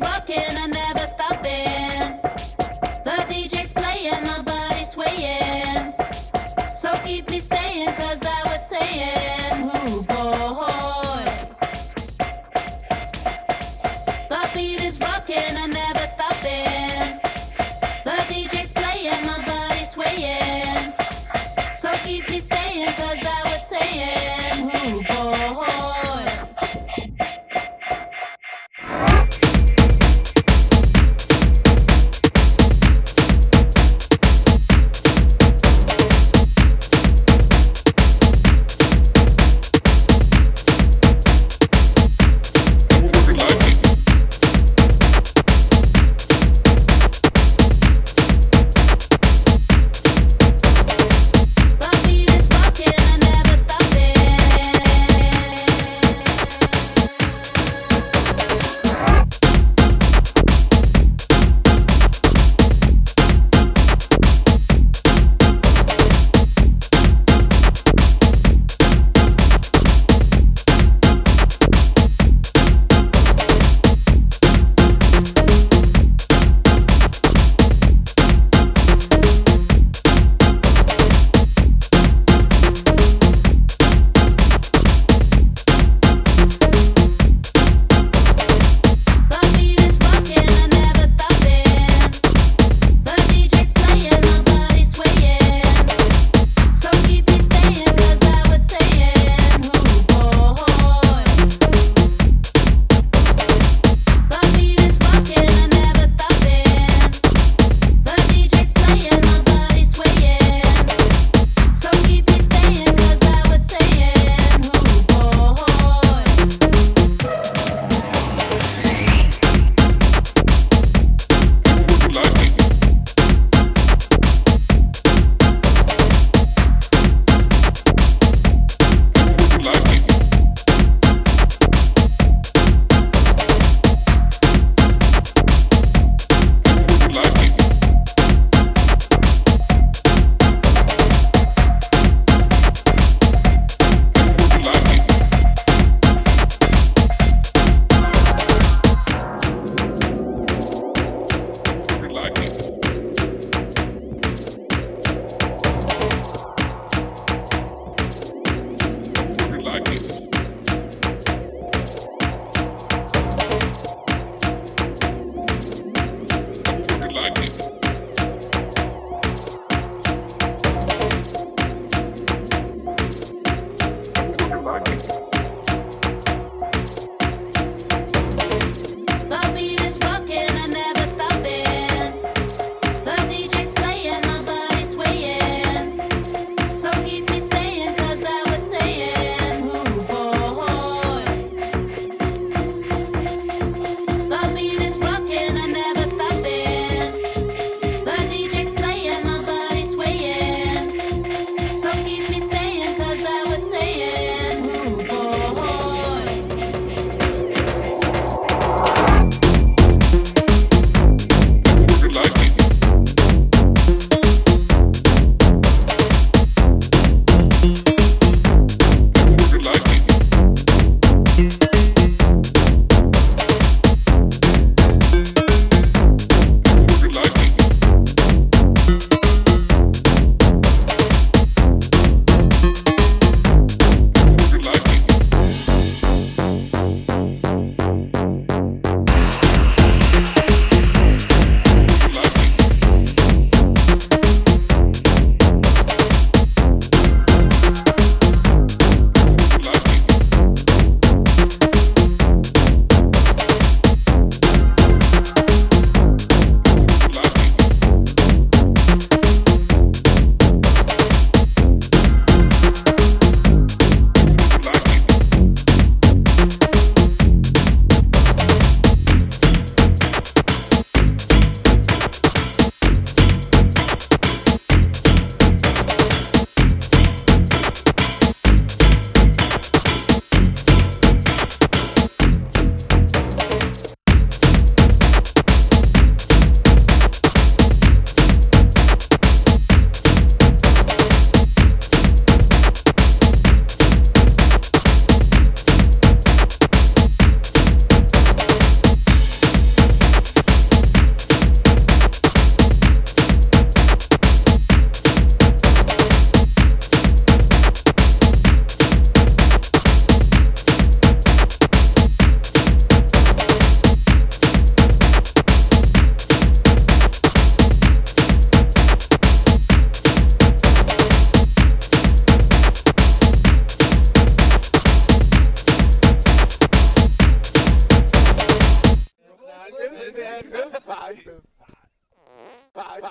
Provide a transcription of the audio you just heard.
rocking and never stopping. The DJ's playing, my body swaying. So keep me I was saying, boy. The beat is rocking and never stopping. The DJ's playing, swaying. So keep me staying, cause I was saying,